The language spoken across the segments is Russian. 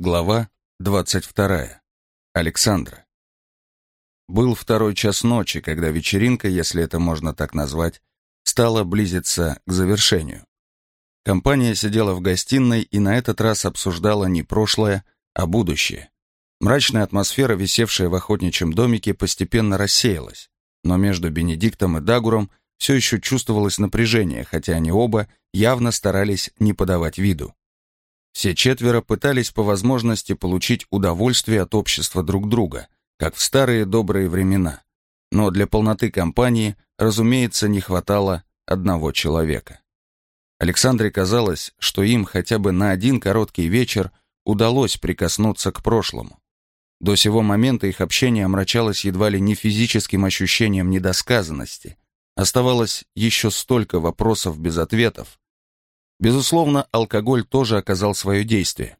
Глава 22. Александра. Был второй час ночи, когда вечеринка, если это можно так назвать, стала близиться к завершению. Компания сидела в гостиной и на этот раз обсуждала не прошлое, а будущее. Мрачная атмосфера, висевшая в охотничьем домике, постепенно рассеялась, но между Бенедиктом и Дагуром все еще чувствовалось напряжение, хотя они оба явно старались не подавать виду. Все четверо пытались по возможности получить удовольствие от общества друг друга, как в старые добрые времена. Но для полноты компании, разумеется, не хватало одного человека. Александре казалось, что им хотя бы на один короткий вечер удалось прикоснуться к прошлому. До сего момента их общение омрачалось едва ли не физическим ощущением недосказанности. Оставалось еще столько вопросов без ответов, Безусловно, алкоголь тоже оказал свое действие.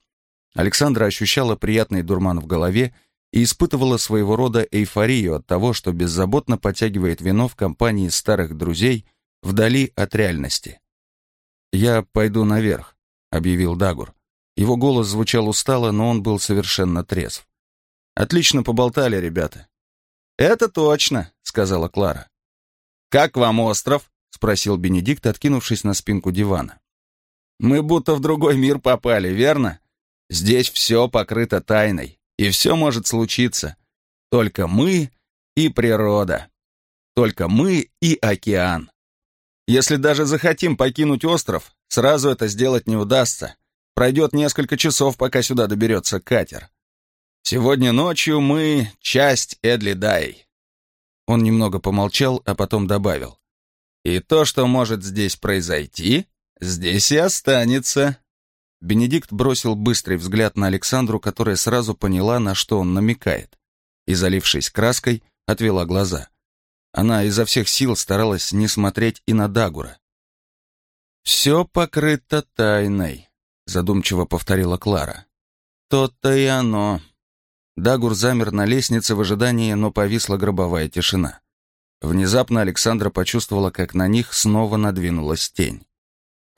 Александра ощущала приятный дурман в голове и испытывала своего рода эйфорию от того, что беззаботно подтягивает вино в компании старых друзей вдали от реальности. «Я пойду наверх», — объявил Дагур. Его голос звучал устало, но он был совершенно трезв. «Отлично поболтали, ребята». «Это точно», — сказала Клара. «Как вам остров?» — спросил Бенедикт, откинувшись на спинку дивана. Мы будто в другой мир попали, верно? Здесь все покрыто тайной, и все может случиться. Только мы и природа. Только мы и океан. Если даже захотим покинуть остров, сразу это сделать не удастся. Пройдет несколько часов, пока сюда доберется катер. Сегодня ночью мы — часть Эдли Дай. Он немного помолчал, а потом добавил. И то, что может здесь произойти, здесь и останется». Бенедикт бросил быстрый взгляд на Александру, которая сразу поняла, на что он намекает, и, залившись краской, отвела глаза. Она изо всех сил старалась не смотреть и на Дагура. «Все покрыто тайной», — задумчиво повторила Клара. «То-то и оно». Дагур замер на лестнице в ожидании, но повисла гробовая тишина. Внезапно Александра почувствовала, как на них снова надвинулась тень.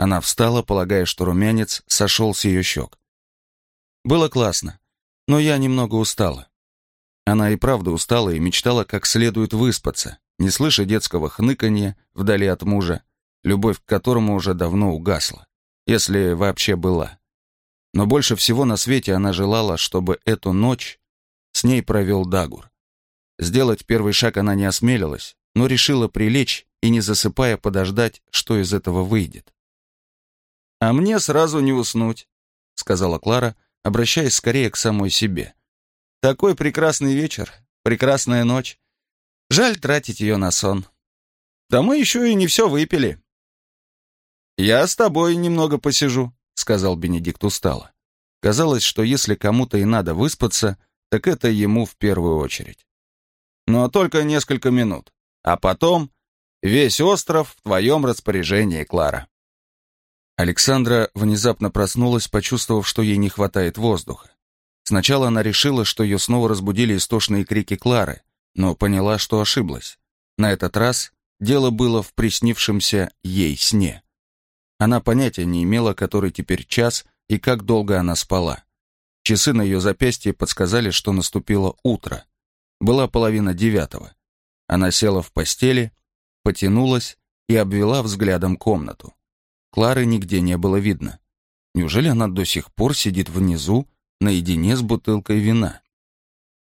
Она встала, полагая, что румянец сошел с ее щек. Было классно, но я немного устала. Она и правда устала и мечтала как следует выспаться, не слыша детского хныканья вдали от мужа, любовь к которому уже давно угасла, если вообще была. Но больше всего на свете она желала, чтобы эту ночь с ней провел Дагур. Сделать первый шаг она не осмелилась, но решила прилечь и, не засыпая, подождать, что из этого выйдет. «А мне сразу не уснуть», — сказала Клара, обращаясь скорее к самой себе. «Такой прекрасный вечер, прекрасная ночь. Жаль тратить ее на сон. Да мы еще и не все выпили». «Я с тобой немного посижу», — сказал Бенедикт устало. Казалось, что если кому-то и надо выспаться, так это ему в первую очередь. Но только несколько минут. А потом весь остров в твоем распоряжении, Клара. Александра внезапно проснулась, почувствовав, что ей не хватает воздуха. Сначала она решила, что ее снова разбудили истошные крики Клары, но поняла, что ошиблась. На этот раз дело было в приснившемся ей сне. Она понятия не имела, который теперь час и как долго она спала. Часы на ее запястье подсказали, что наступило утро. Была половина девятого. Она села в постели, потянулась и обвела взглядом комнату. Клары нигде не было видно. Неужели она до сих пор сидит внизу, наедине с бутылкой вина?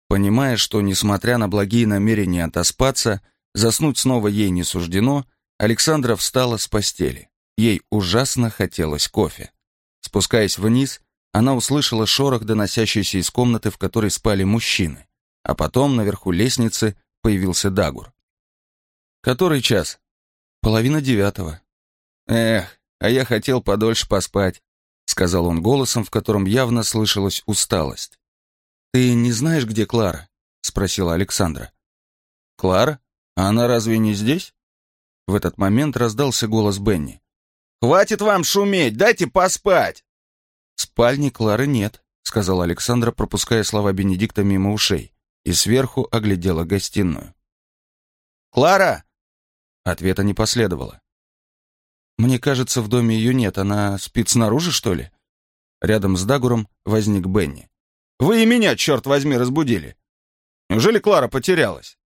Понимая, что, несмотря на благие намерения отоспаться, заснуть снова ей не суждено, Александра встала с постели. Ей ужасно хотелось кофе. Спускаясь вниз, она услышала шорох, доносящийся из комнаты, в которой спали мужчины. А потом наверху лестницы появился Дагур. «Который час?» «Половина девятого». «Эх, а я хотел подольше поспать», — сказал он голосом, в котором явно слышалась усталость. «Ты не знаешь, где Клара?» — спросила Александра. «Клара? А она разве не здесь?» В этот момент раздался голос Бенни. «Хватит вам шуметь, дайте поспать!» «Спальни Клары нет», — сказала Александра, пропуская слова Бенедикта мимо ушей, и сверху оглядела гостиную. «Клара!» Ответа не последовало. Мне кажется, в доме ее нет. Она спит снаружи, что ли? Рядом с Дагуром возник Бенни. «Вы и меня, черт возьми, разбудили! Неужели Клара потерялась?»